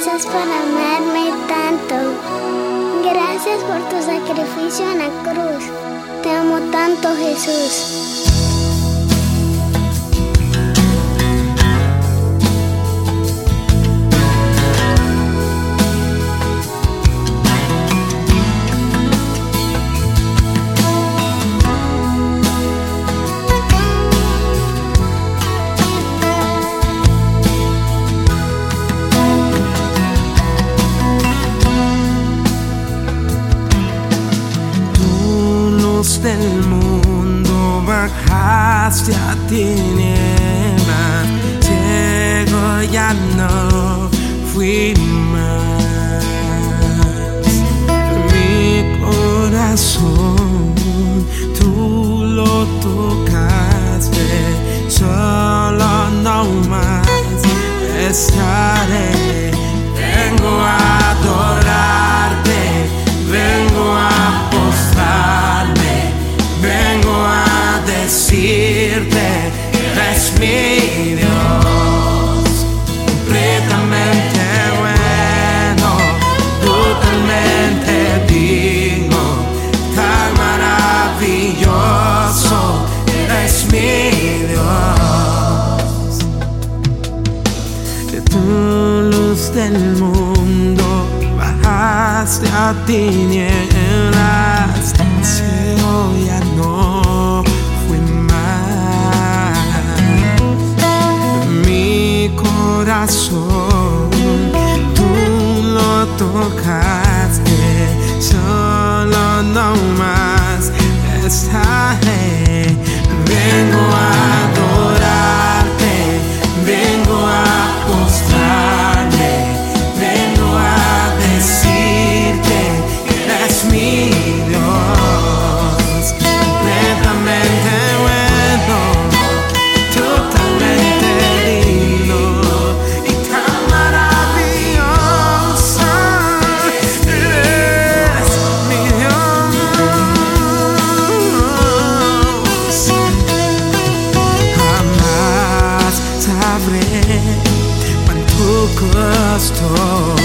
Gracias por amarme tanto. Gracias por tu sacrificio en la cruz. Te amo tanto, Jesús. Bajaste a tinieblas, ciego ya no fui decirte que eres mi Dios, completamente bueno, totalmente digno, tan maravilloso, eres mi Dios. De tu luz del mundo bajaste a tinieblas, cielo ya no coração. cluster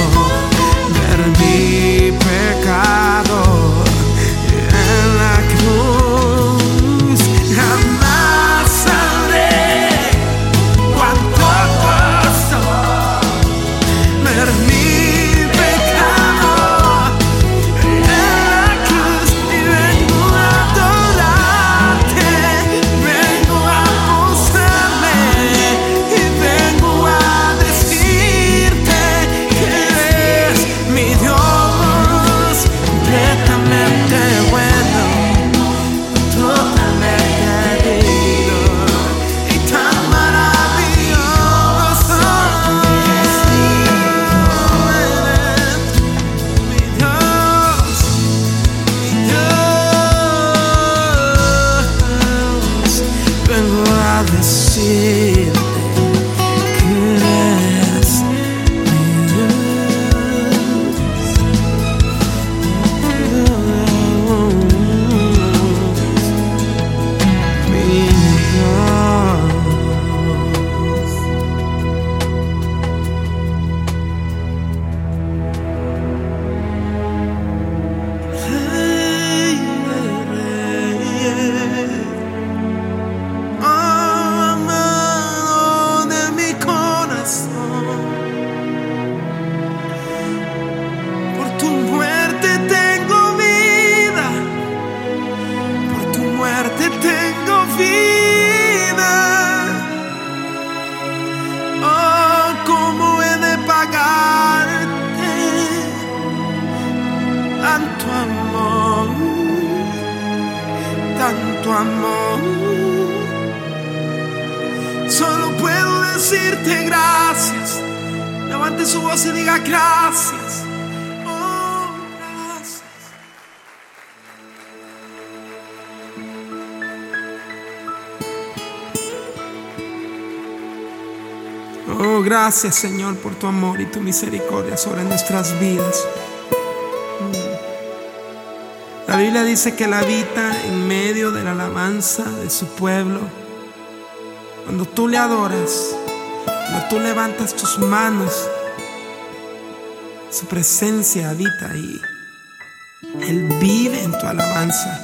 tanto amor, tanto amor. Solo puedo decirte gracias. Levante su voz y diga gracias. Oh, gracias. Oh, gracias Señor por tu amor y tu misericordia sobre nuestras vidas. La Biblia dice que Él habita en medio de la alabanza de su pueblo. Cuando tú le adoras, cuando tú levantas tus manos, Su presencia habita ahí. Él vive en tu alabanza.